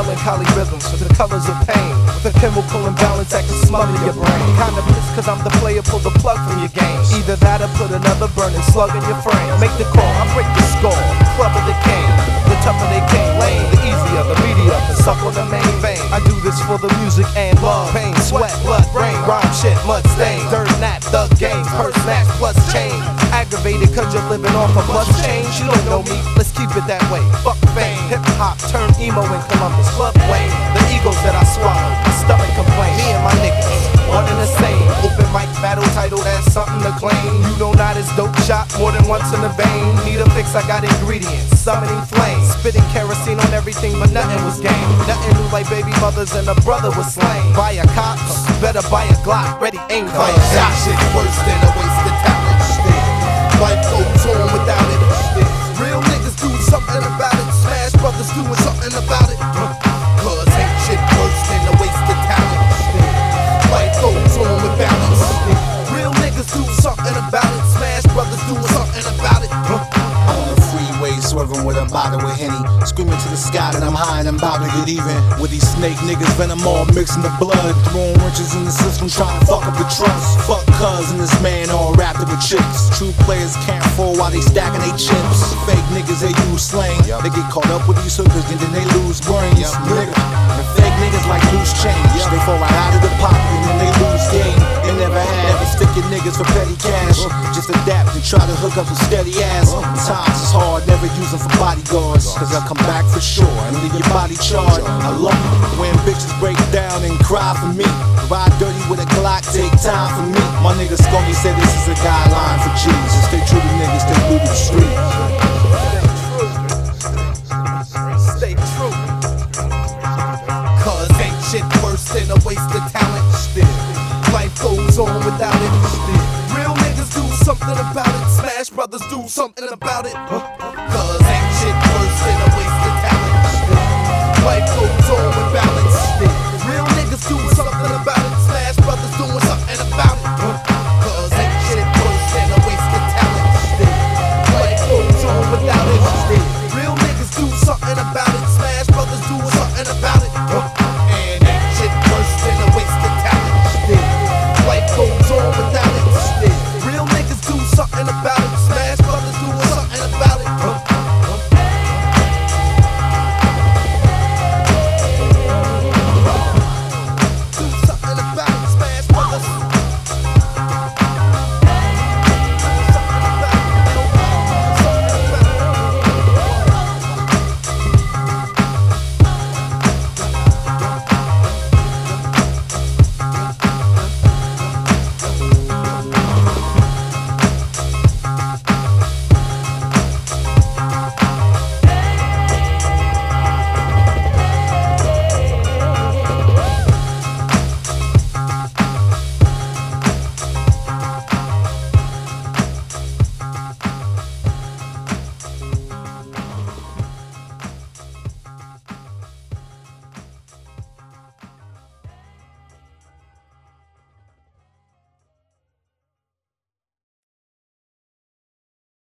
melancholy rhythms with the colors of pain. With a chemical imbalance that can smother your brain. Kinda pissed cause I'm the player, pull the plug from your game. Either that or put another burning slug in your frame. Make the call, I break the score. Club of the king. The tougher they came, lane, the easier, the media, the suck on the main vein. I do this for the music and love, pain, sweat, blood, rain, rhyme shit, mud stain, dirt, nat, thug game, purse snatch plus chain. Aggravated cause you're living off a bus change. You don't know me, let's keep it that way. Fuck fame, emo in Columbus, club Wayne. The egos that I swallow, my stomach complain. Me and my niggas, one and the same. Open mic battle title, that's something to claim. You know not as dope shot more than once in the vein. Need a fix, I got ingredients, summoning flames. Spitting kerosene on everything, but nothing was game. Nothing new like baby mothers and a brother was slain. Buy a cop, better buy a Glock, ready aim fire shot. shit worse than a wasted talent. Life goes with a bottle of Henny. Screaming to the sky that I'm high and I'm about to get even. With these snake niggas, venom all mixing the blood. Throwing wrenches in the system, trying to fuck up the trust. Fuck cuz and this man all wrapped up with chips. True players can't fall while they stacking they chips. Fake niggas, they use slang. They get caught up with these hookers and then they lose brains. Nigga. And fake niggas like loose change. They fall right out of the pocket and then they lose game. They never had. Never stick your niggas for petty cash. Uh. Just adapt and try to hook up some steady ass. Uh. Times is hard, use them for bodyguards. Cause they'll come back for sure and leave your body charred. I love it when bitches break down and cry for me. Ride dirty with a Glock, take time for me. My nigga Skunky said this is a guideline for Jesus. Stay true to niggas, stay blue Brothers do something about it. Cause ain't shit